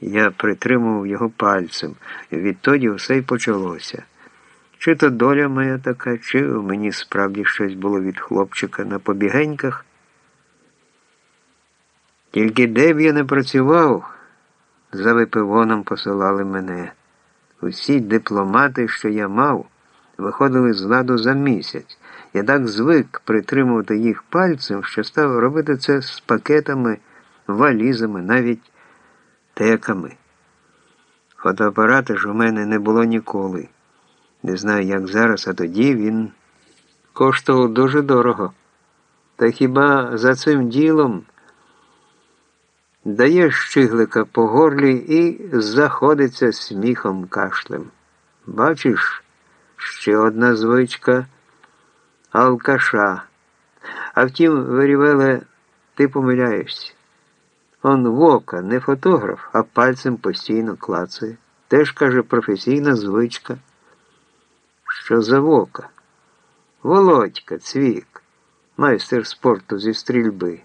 Я притримував його пальцем. Відтоді все й почалося. Чи то доля моя така, чи мені справді щось було від хлопчика на побігеньках. Тільки де б я не працював, за випивоном посилали мене. Усі дипломати, що я мав, виходили з ладу за місяць. Я так звик притримувати їх пальцем, що став робити це з пакетами, валізами, навіть теками. Фотоапарата ж у мене не було ніколи. Не знаю, як зараз, а тоді він коштував дуже дорого. Та хіба за цим ділом дає щиглика по горлі і заходиться сміхом кашлем. Бачиш, ще одна звичка алкаша. А втім, Верівеле, ти помиляєшся. Он вока, не фотограф, а пальцем постійно клацає. Теж, каже, професійна звичка. Що за вока? Володька, цвік, майстер спорту зі стрільби,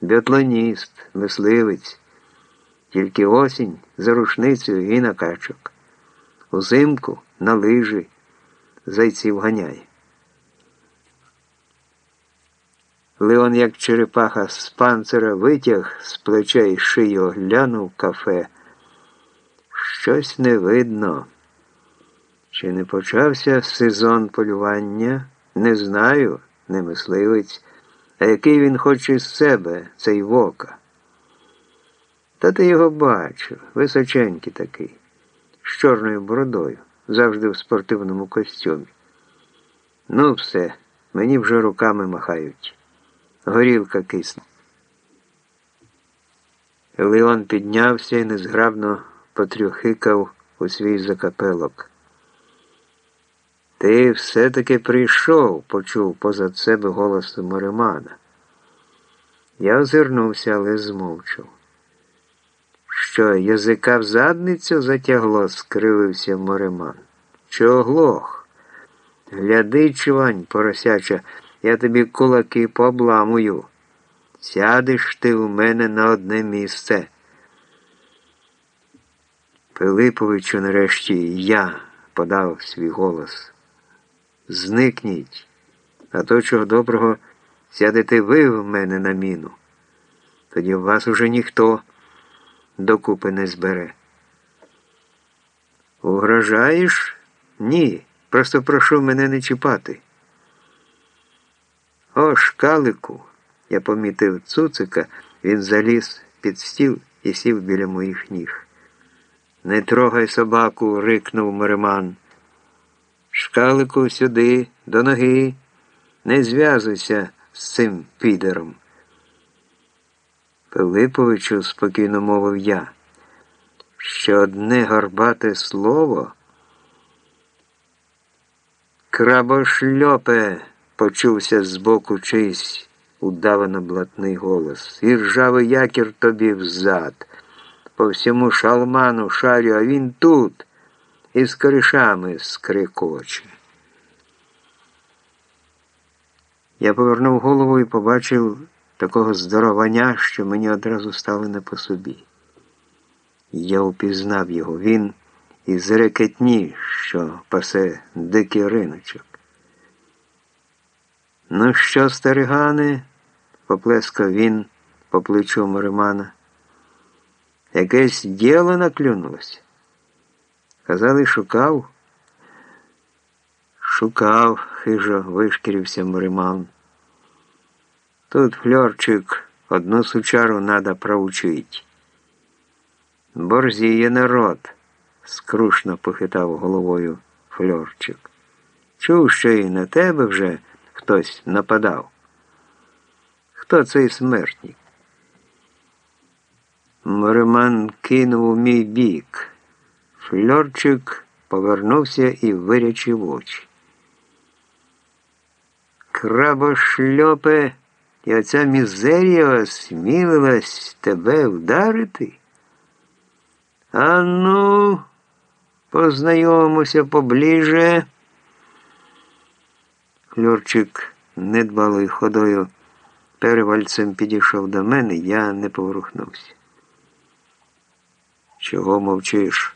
біатлоніст, мисливець, тільки осінь за рушницею і на качок. Узимку на лижі зайців ганяє. Леон, як черепаха з панцира витяг з плечей шию, глянув кафе. Щось не видно. Чи не почався сезон полювання? Не знаю, не мисливець, а який він хоче з себе, цей вока. Та ти його бачив, височенький такий, з чорною бородою, завжди в спортивному костюмі. Ну, все, мені вже руками махають. Горілка кисне. Леон піднявся і незграбно потрюхикав у свій закапелок. Ти все-таки прийшов, почув позад себе голос Моримана. Я озирнувся, але змовчав. Що, язика в задницю затягло, скривився Мориман. Чого глох? Гляди, чувань, поросяча, я тобі кулаки пообламую. Сядеш ти у мене на одне місце. Пилиповичу, нарешті, я подав свій голос. Зникніть, а то чого доброго сядете ви в мене на міну. Тоді вас уже ніхто докупи не збере. Угрожаєш? Ні. Просто прошу мене не чіпати. О, шкалику, я помітив цуцика, він заліз під стіл і сів біля моїх ніг. Не трогай собаку, рикнув Мереман. Шкалику сюди, до ноги, не зв'язуйся з цим підером. Пилиповичу, спокійно мовив я, що одне горбате слово. Крабошльопе, почувся збоку чийсь удавано блатний голос. І ржавий якір тобі взад. По всьому шалману шарю, а він тут із коришами скрикоче. Я повернув голову і побачив такого здоровання, що мені одразу стало не по собі. Я упізнав його. Він із рекетні, що пасе дикий риночок. Ну що, старигане? поплескав він по плечу Моримана. Якесь діло наклюнулося. Казали, шукав. Шукав, хижо вишкірився Мориман. Тут фльорчик одну сучару надо проучить. Борзіє народ, скрушно похитав головою фльорчик. Чув, що і на тебе вже хтось нападав. Хто цей смертник? Мориман кинув у мій бік. Фльорчик повернувся і вирячив очі. Крабошльопе, і оця мізерія осмілилась тебе вдарити? А ну, познайомимося поближе. Фльорчик недбалою ходою перевальцем підійшов до мене, я не поворухнувся. Чого мовчиш?